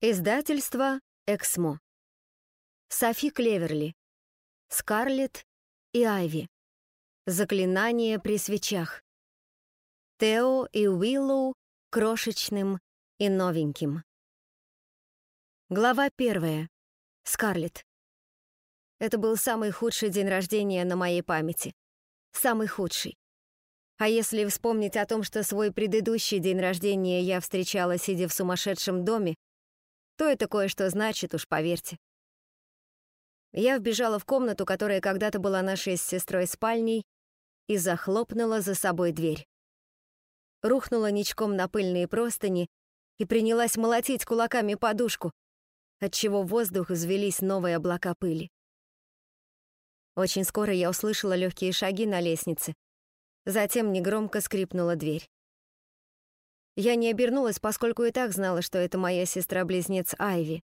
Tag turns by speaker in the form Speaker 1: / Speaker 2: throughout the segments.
Speaker 1: Издательство «Эксмо». Софи Клеверли. Скарлетт и Айви. Заклинание при свечах. Тео и Уиллоу крошечным и новеньким. Глава первая. Скарлетт. Это был самый худший день рождения на моей памяти. Самый худший. А если вспомнить о том, что свой предыдущий день рождения я встречала, сидя в сумасшедшем доме, то это кое-что значит, уж поверьте. Я вбежала в комнату, которая когда-то была нашей с сестрой спальней, и захлопнула за собой дверь. Рухнула ничком на пыльные простыни и принялась молотить кулаками подушку, отчего в воздух взвелись новые облака пыли. Очень скоро я услышала легкие шаги на лестнице. Затем негромко скрипнула дверь. Я не обернулась, поскольку и так знала, что это моя сестра-близнец Айви.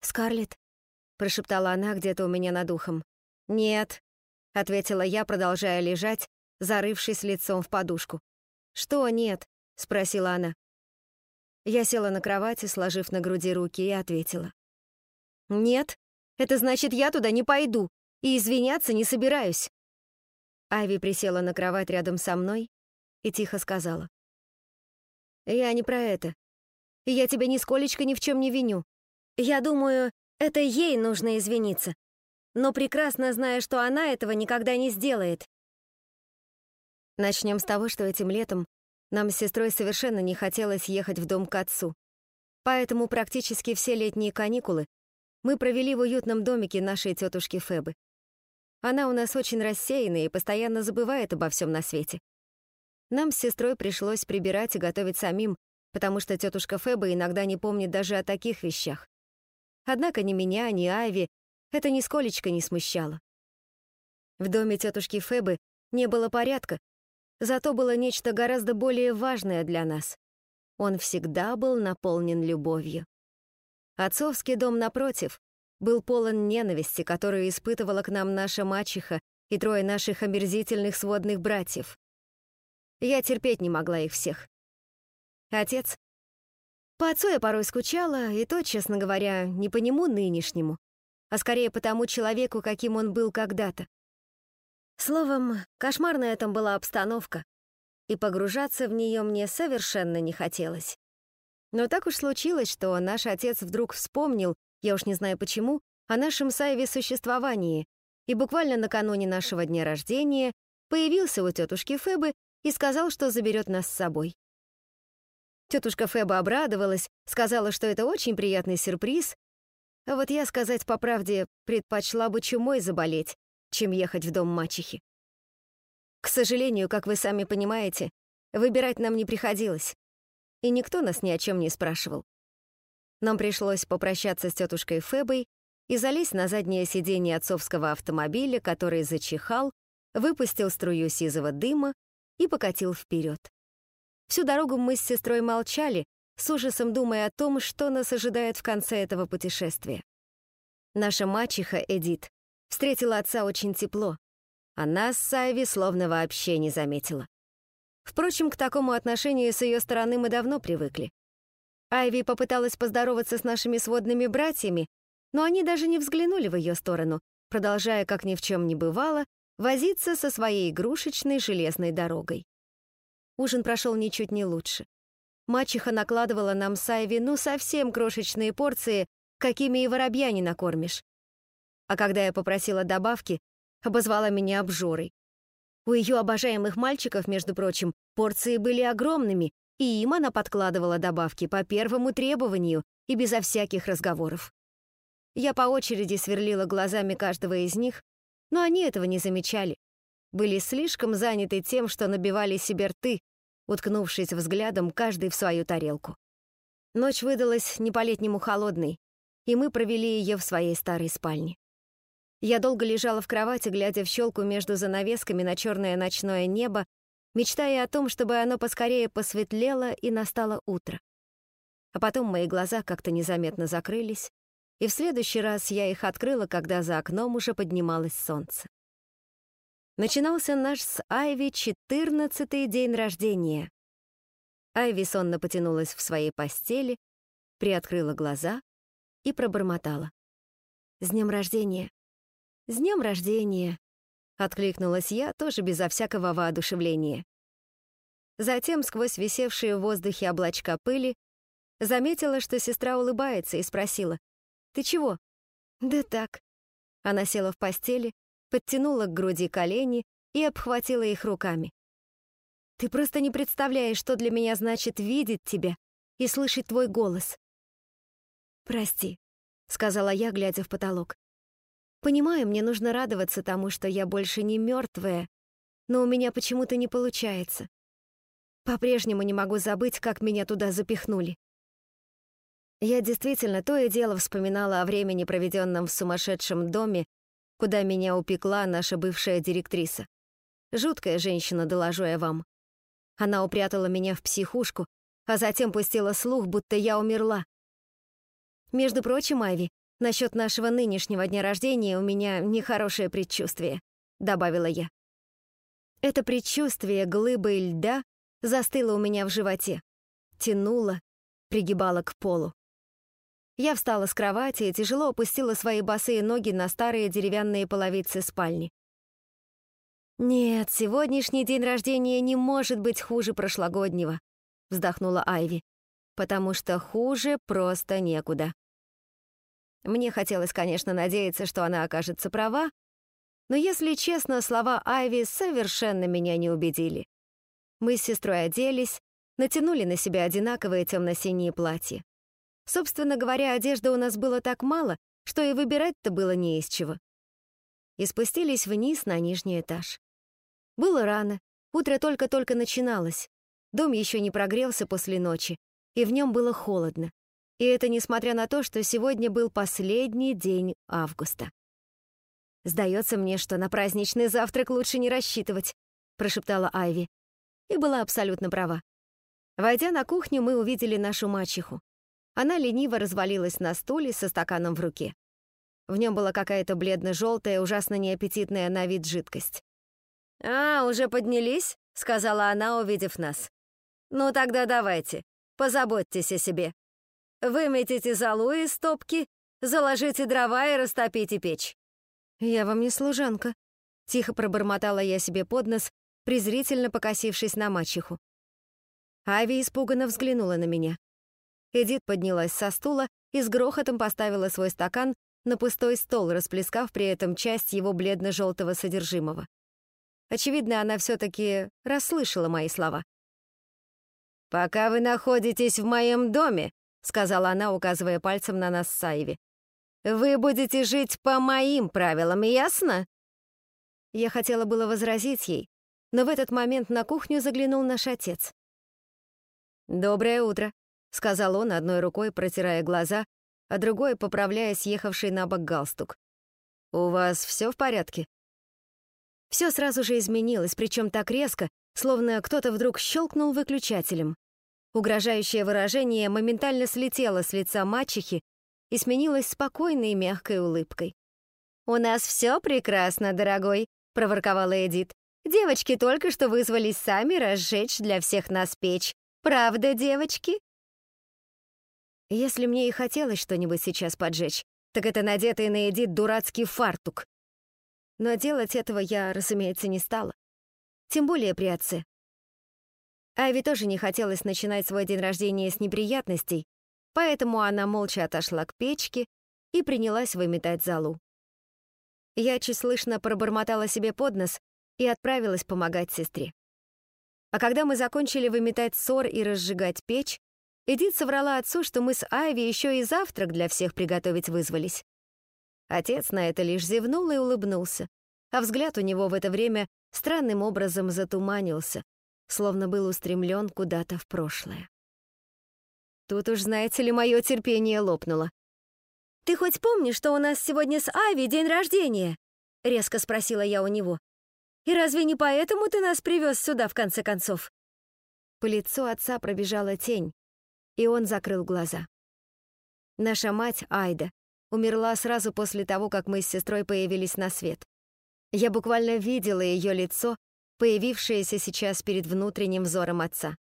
Speaker 1: «Скарлетт?» — прошептала она где-то у меня над ухом. «Нет», — ответила я, продолжая лежать, зарывшись лицом в подушку. «Что нет?» — спросила она. Я села на кровати, сложив на груди руки, и ответила. «Нет, это значит, я туда не пойду, и извиняться не собираюсь». Айви присела на кровать рядом со мной и тихо сказала. Я не про это. Я тебя нисколечко ни в чем не виню. Я думаю, это ей нужно извиниться. Но прекрасно знаю, что она этого никогда не сделает. Начнем с того, что этим летом нам с сестрой совершенно не хотелось ехать в дом к отцу. Поэтому практически все летние каникулы мы провели в уютном домике нашей тетушки Фебы. Она у нас очень рассеянная и постоянно забывает обо всем на свете. Нам с сестрой пришлось прибирать и готовить самим, потому что тетушка Феба иногда не помнит даже о таких вещах. Однако ни меня, ни Айви это нисколечко не смущало. В доме тетушки Фебы не было порядка, зато было нечто гораздо более важное для нас. Он всегда был наполнен любовью. Отцовский дом, напротив, был полон ненависти, которую испытывала к нам наша мачеха и трое наших омерзительных сводных братьев. Я терпеть не могла их всех. Отец. По отцу я порой скучала, и то, честно говоря, не по нему нынешнему, а скорее по тому человеку, каким он был когда-то. Словом, кошмарная там была обстановка, и погружаться в нее мне совершенно не хотелось. Но так уж случилось, что наш отец вдруг вспомнил, я уж не знаю почему, о нашем Сайве существовании, и буквально накануне нашего дня рождения появился у тетушки Фебы и сказал, что заберет нас с собой. Тетушка Феба обрадовалась, сказала, что это очень приятный сюрприз, а вот я, сказать по правде, предпочла бы чумой заболеть, чем ехать в дом мачехи. К сожалению, как вы сами понимаете, выбирать нам не приходилось, и никто нас ни о чем не спрашивал. Нам пришлось попрощаться с тетушкой Фебой и залезть на заднее сиденье отцовского автомобиля, который зачихал, выпустил струю сизого дыма и покатил вперед. Всю дорогу мы с сестрой молчали, с ужасом думая о том, что нас ожидает в конце этого путешествия. Наша мачеха Эдит встретила отца очень тепло, а нас с Айви словно вообще не заметила. Впрочем, к такому отношению с ее стороны мы давно привыкли. Айви попыталась поздороваться с нашими сводными братьями, но они даже не взглянули в ее сторону, продолжая, как ни в чем не бывало, возиться со своей игрушечной железной дорогой. Ужин прошел ничуть не лучше. Мачеха накладывала нам с Айви ну совсем крошечные порции, какими и воробья не накормишь. А когда я попросила добавки, обозвала меня обжорой. У ее обожаемых мальчиков, между прочим, порции были огромными, и им она подкладывала добавки по первому требованию и безо всяких разговоров. Я по очереди сверлила глазами каждого из них, но они этого не замечали. Были слишком заняты тем, что набивали себе рты, уткнувшись взглядом каждый в свою тарелку. Ночь выдалась не по-летнему холодной, и мы провели ее в своей старой спальне. Я долго лежала в кровати, глядя в щелку между занавесками на черное ночное небо, мечтая о том, чтобы оно поскорее посветлело и настало утро. А потом мои глаза как-то незаметно закрылись, и в следующий раз я их открыла, когда за окном уже поднималось солнце. Начинался наш с Айви четырнадцатый день рождения. Айви сонно потянулась в своей постели, приоткрыла глаза и пробормотала. «С днем рождения!» «С днем рождения!» — откликнулась я, тоже безо всякого воодушевления. Затем, сквозь висевшие в воздухе облачка пыли, заметила, что сестра улыбается, и спросила, «Ты чего?» «Да так». Она села в постели, подтянула к груди колени и обхватила их руками. «Ты просто не представляешь, что для меня значит видеть тебя и слышать твой голос». «Прости», — сказала я, глядя в потолок. «Понимаю, мне нужно радоваться тому, что я больше не мертвая, но у меня почему-то не получается. По-прежнему не могу забыть, как меня туда запихнули. Я действительно то и дело вспоминала о времени, проведенном в сумасшедшем доме, куда меня упекла наша бывшая директриса. Жуткая женщина, доложу я вам. Она упрятала меня в психушку, а затем пустила слух, будто я умерла. Между прочим, Айви, насчет нашего нынешнего дня рождения у меня нехорошее предчувствие, добавила я. Это предчувствие глыбой льда застыло у меня в животе, тянуло, пригибало к полу. Я встала с кровати и тяжело опустила свои босые ноги на старые деревянные половицы спальни. «Нет, сегодняшний день рождения не может быть хуже прошлогоднего», вздохнула Айви, «потому что хуже просто некуда». Мне хотелось, конечно, надеяться, что она окажется права, но, если честно, слова Айви совершенно меня не убедили. Мы с сестрой оделись, натянули на себя одинаковые темно-синие платья. Собственно говоря, одежды у нас было так мало, что и выбирать-то было не из чего. И спустились вниз на нижний этаж. Было рано, утро только-только начиналось. Дом еще не прогрелся после ночи, и в нем было холодно. И это несмотря на то, что сегодня был последний день августа. «Сдается мне, что на праздничный завтрак лучше не рассчитывать», прошептала Айви. И была абсолютно права. Войдя на кухню, мы увидели нашу мачеху. Она лениво развалилась на стуле со стаканом в руке. В нем была какая-то бледно-желтая, ужасно неаппетитная на вид жидкость. «А, уже поднялись?» — сказала она, увидев нас. «Ну тогда давайте, позаботьтесь о себе. Выметите золу из стопки, заложите дрова и растопите печь». «Я вам не служанка», — тихо пробормотала я себе под нос, презрительно покосившись на мачеху. Ави испуганно взглянула на меня. Эдит поднялась со стула и с грохотом поставила свой стакан на пустой стол, расплескав при этом часть его бледно-желтого содержимого. Очевидно, она все-таки расслышала мои слова. «Пока вы находитесь в моем доме», — сказала она, указывая пальцем на нас с Айви, «вы будете жить по моим правилам, ясно?» Я хотела было возразить ей, но в этот момент на кухню заглянул наш отец. «Доброе утро», — сказал он, одной рукой протирая глаза, а другой поправляя съехавший на бок галстук. «У вас все в порядке?» Все сразу же изменилось, причем так резко, словно кто-то вдруг щелкнул выключателем. Угрожающее выражение моментально слетело с лица мачехи и сменилось спокойной и мягкой улыбкой. «У нас все прекрасно, дорогой», — проворковала Эдит. «Девочки только что вызвались сами разжечь для всех нас печь. Правда, девочки?» Если мне и хотелось что-нибудь сейчас поджечь, так это надетый на Эдит дурацкий фартук. Но делать этого я, разумеется, не стала. Тем более при отце. Айви тоже не хотелось начинать свой день рождения с неприятностей, поэтому она молча отошла к печке и принялась выметать залу. Я чуть пробормотала себе под нос и отправилась помогать сестре. А когда мы закончили выметать ссор и разжигать печь, Эдит соврала отцу, что мы с Айви еще и завтрак для всех приготовить вызвались. Отец на это лишь зевнул и улыбнулся, а взгляд у него в это время странным образом затуманился, словно был устремлен куда-то в прошлое. Тут уж, знаете ли, мое терпение лопнуло. «Ты хоть помнишь, что у нас сегодня с Айви день рождения?» — резко спросила я у него. «И разве не поэтому ты нас привез сюда, в конце концов?» По лицу отца пробежала тень, и он закрыл глаза. Наша мать, Айда, умерла сразу после того, как мы с сестрой появились на свет. Я буквально видела ее лицо, появившееся сейчас перед внутренним взором отца.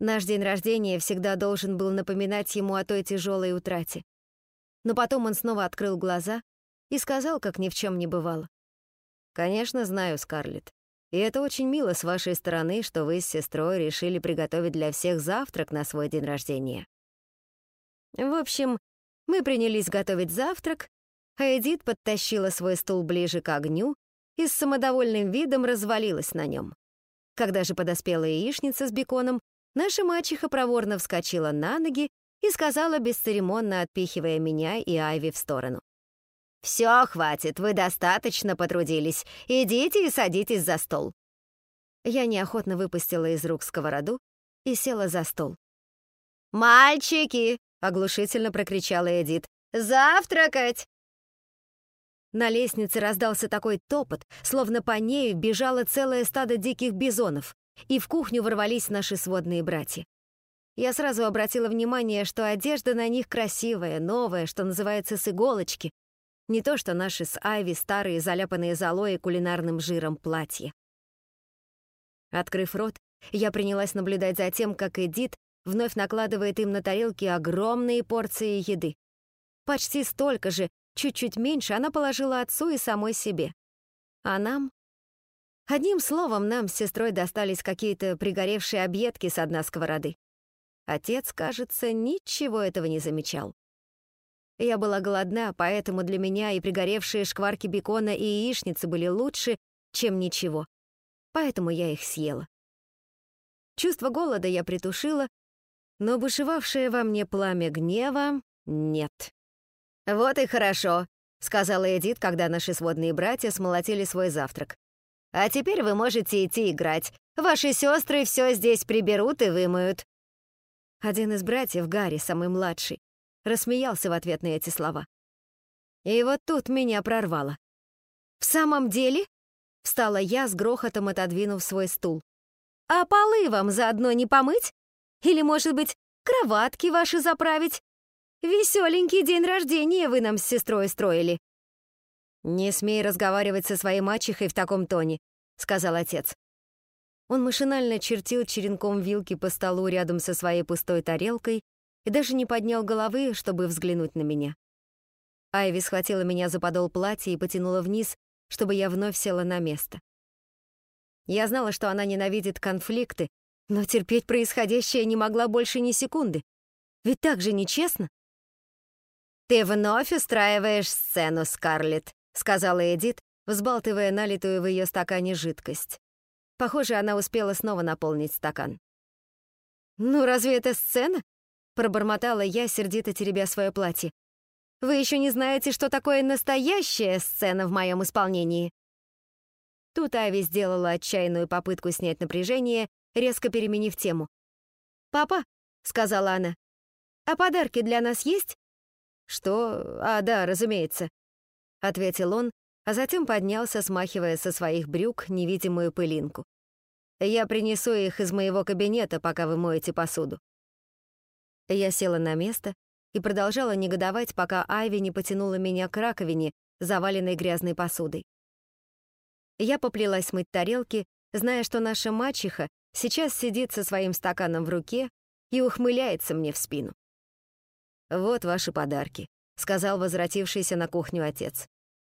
Speaker 1: Наш день рождения всегда должен был напоминать ему о той тяжелой утрате. Но потом он снова открыл глаза и сказал, как ни в чем не бывало. «Конечно, знаю, Скарлетт. И это очень мило с вашей стороны, что вы с сестрой решили приготовить для всех завтрак на свой день рождения». В общем, мы принялись готовить завтрак, а Эдит подтащила свой стул ближе к огню и с самодовольным видом развалилась на нем. Когда же подоспела яичница с беконом, наша мачеха проворно вскочила на ноги и сказала, бесцеремонно отпихивая меня и Айви в сторону. «Все, хватит, вы достаточно потрудились. Идите и садитесь за стол». Я неохотно выпустила из рук сковороду и села за стол. «Мальчики!» — оглушительно прокричала Эдит. «Завтракать!» На лестнице раздался такой топот, словно по ней бежало целое стадо диких бизонов, и в кухню ворвались наши сводные братья. Я сразу обратила внимание, что одежда на них красивая, новая, что называется, с иголочки. Не то, что наши с Айви старые, заляпанные золой и кулинарным жиром платья. Открыв рот, я принялась наблюдать за тем, как Эдит вновь накладывает им на тарелки огромные порции еды. Почти столько же, Чуть-чуть меньше она положила отцу и самой себе. А нам? Одним словом, нам с сестрой достались какие-то пригоревшие объедки с дна сковороды. Отец, кажется, ничего этого не замечал. Я была голодна, поэтому для меня и пригоревшие шкварки бекона и яичницы были лучше, чем ничего. Поэтому я их съела. Чувство голода я притушила, но бушевавшее во мне пламя гнева — нет. «Вот и хорошо», — сказала Эдит, когда наши сводные братья смолотили свой завтрак. «А теперь вы можете идти играть. Ваши сестры все здесь приберут и вымоют». Один из братьев, Гарри, самый младший, рассмеялся в ответ на эти слова. И вот тут меня прорвало. «В самом деле?» — встала я с грохотом, отодвинув свой стул. «А полы вам заодно не помыть? Или, может быть, кроватки ваши заправить? Веселенький день рождения вы нам с сестрой строили». «Не смей разговаривать со своей мачехой в таком тоне», — сказал отец. Он машинально чертил черенком вилки по столу рядом со своей пустой тарелкой и даже не поднял головы, чтобы взглянуть на меня. Айви схватила меня за подол платья и потянула вниз, чтобы я вновь села на место. Я знала, что она ненавидит конфликты, но терпеть происходящее не могла больше ни секунды. Ведь так же нечестно. «Ты вновь устраиваешь сцену, Скарлетт», — сказала Эдит, взбалтывая налитую в ее стакане жидкость. Похоже, она успела снова наполнить стакан. «Ну, разве это сцена?» — пробормотала я, сердито теребя свое платье. «Вы еще не знаете, что такое настоящая сцена в моем исполнении». Тут Ави сделала отчаянную попытку снять напряжение, резко переменив тему. «Папа», — сказала она, — «а подарки для нас есть?» «Что? А, да, разумеется», — ответил он, а затем поднялся, смахивая со своих брюк невидимую пылинку. «Я принесу их из моего кабинета, пока вы моете посуду». Я села на место и продолжала негодовать, пока Айви не потянула меня к раковине, заваленной грязной посудой. Я поплелась мыть тарелки, зная, что наша мачеха сейчас сидит со своим стаканом в руке и ухмыляется мне в спину. «Вот ваши подарки», — сказал возвратившийся на кухню отец.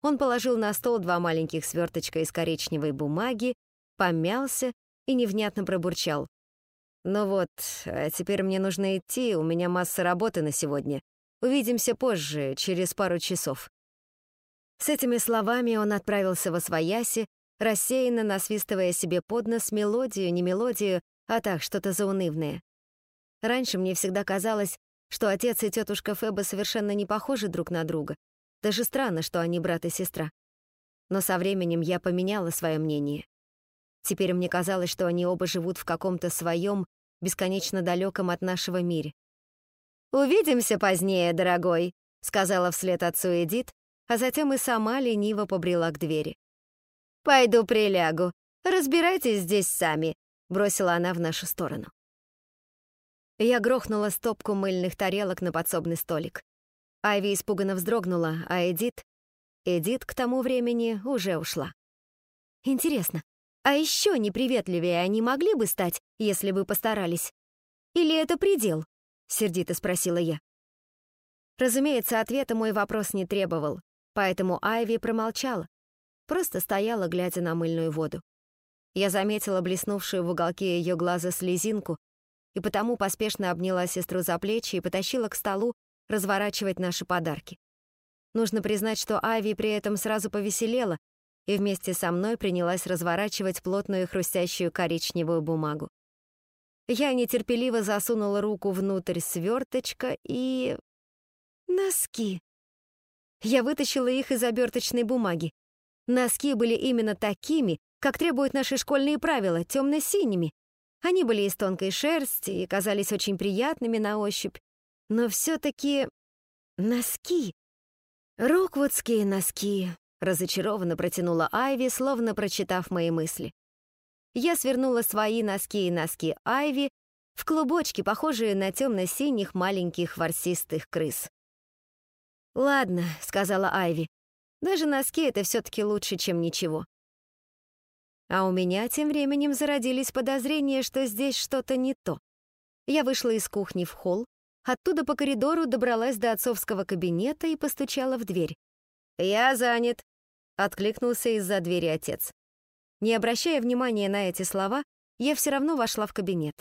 Speaker 1: Он положил на стол два маленьких сверточка из коричневой бумаги, помялся и невнятно пробурчал. «Ну вот, а теперь мне нужно идти, у меня масса работы на сегодня. Увидимся позже, через пару часов». С этими словами он отправился во свояси, рассеянно насвистывая себе под нос мелодию, не мелодию, а так, что-то заунывное. Раньше мне всегда казалось, что отец и тетушка Феба совершенно не похожи друг на друга. Даже странно, что они брат и сестра. Но со временем я поменяла свое мнение. Теперь мне казалось, что они оба живут в каком-то своем, бесконечно далеком от нашего мире. «Увидимся позднее, дорогой», — сказала вслед отцу Эдит, а затем и сама лениво побрела к двери. «Пойду прилягу. Разбирайтесь здесь сами», — бросила она в нашу сторону. Я грохнула стопку мыльных тарелок на подсобный столик. Айви испуганно вздрогнула, а Эдит... Эдит к тому времени уже ушла. Интересно, а еще неприветливее они могли бы стать, если бы постарались? Или это предел?» — сердито спросила я. Разумеется, ответа мой вопрос не требовал, поэтому Айви промолчала, просто стояла, глядя на мыльную воду. Я заметила блеснувшую в уголке ее глаза слезинку и потому поспешно обняла сестру за плечи и потащила к столу разворачивать наши подарки. Нужно признать, что Айви при этом сразу повеселела и вместе со мной принялась разворачивать плотную хрустящую коричневую бумагу. Я нетерпеливо засунула руку внутрь сверточка и... Носки. Я вытащила их из оберточной бумаги. Носки были именно такими, как требуют наши школьные правила, темно-синими. Они были из тонкой шерсти и казались очень приятными на ощупь. Но все-таки носки. Роквудские носки, разочарованно протянула Айви, словно прочитав мои мысли. Я свернула свои носки и носки Айви в клубочки, похожие на темно-синих маленьких ворсистых крыс. «Ладно», — сказала Айви, — «даже носки — это все-таки лучше, чем ничего». А у меня тем временем зародились подозрения, что здесь что-то не то. Я вышла из кухни в холл, оттуда по коридору добралась до отцовского кабинета и постучала в дверь. «Я занят», — откликнулся из-за двери отец. Не обращая внимания на эти слова, я все равно вошла в кабинет.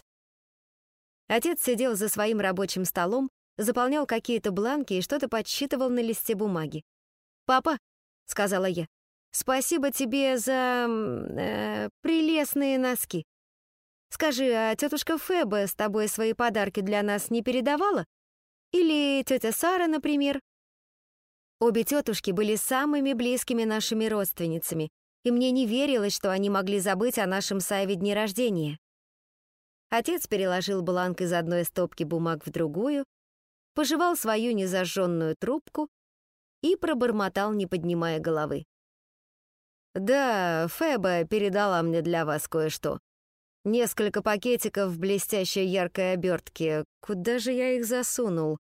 Speaker 1: Отец сидел за своим рабочим столом, заполнял какие-то бланки и что-то подсчитывал на листе бумаги. «Папа», — сказала я, — «спасибо тебе за... Э, прелестные носки. Скажи, а тетушка Феба с тобой свои подарки для нас не передавала? Или тетя Сара, например?» Обе тетушки были самыми близкими нашими родственницами, и мне не верилось, что они могли забыть о нашем Саеве дне рождения. Отец переложил бланк из одной стопки бумаг в другую, пожевал свою незажженную трубку и пробормотал, не поднимая головы. «Да, Феба передала мне для вас кое-что. Несколько пакетиков в блестящей яркой обертке. Куда же я их засунул?»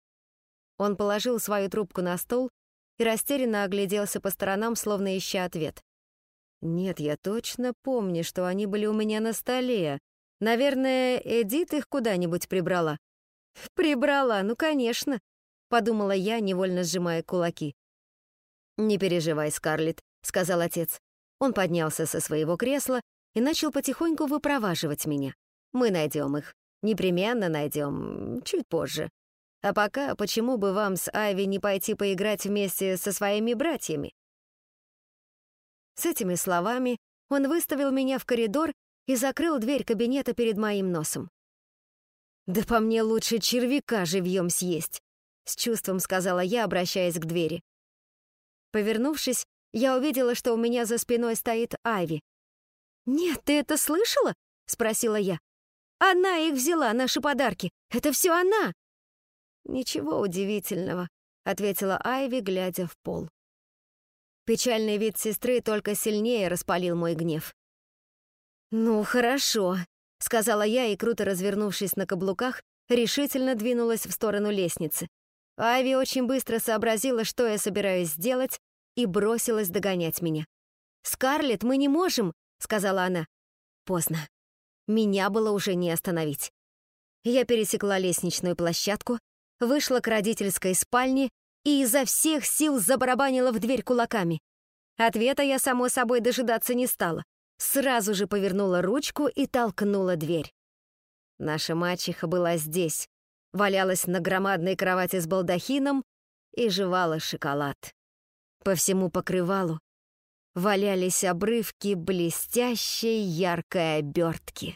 Speaker 1: Он положил свою трубку на стол и растерянно огляделся по сторонам, словно ища ответ. Нет, я точно помню, что они были у меня на столе. Наверное, Эдит их куда-нибудь прибрала. Прибрала, ну, конечно, подумала я, невольно сжимая кулаки. Не переживай, Скарлетт, сказал отец. Он поднялся со своего кресла и начал потихоньку выпроваживать меня. Мы найдем их. Непременно найдем. Чуть позже. А пока, почему бы вам с Айви не пойти поиграть вместе со своими братьями? С этими словами он выставил меня в коридор и закрыл дверь кабинета перед моим носом. «Да по мне лучше червяка живьем съесть», — с чувством сказала я, обращаясь к двери. Повернувшись, я увидела, что у меня за спиной стоит Айви. «Нет, ты это слышала?» — спросила я. «Она их взяла, наши подарки. Это все она!» «Ничего удивительного», — ответила Айви, глядя в пол. Печальный вид сестры только сильнее распалил мой гнев. «Ну, хорошо», — сказала я и, круто развернувшись на каблуках, решительно двинулась в сторону лестницы. Айви очень быстро сообразила, что я собираюсь сделать, и бросилась догонять меня. «Скарлетт, мы не можем», — сказала она. Поздно. Меня было уже не остановить. Я пересекла лестничную площадку, вышла к родительской спальне и изо всех сил забарабанила в дверь кулаками. Ответа я, само собой, дожидаться не стала. Сразу же повернула ручку и толкнула дверь. Наша мачеха была здесь, валялась на громадной кровати с балдахином и жевала шоколад. По всему покрывалу валялись обрывки блестящей яркой обертки.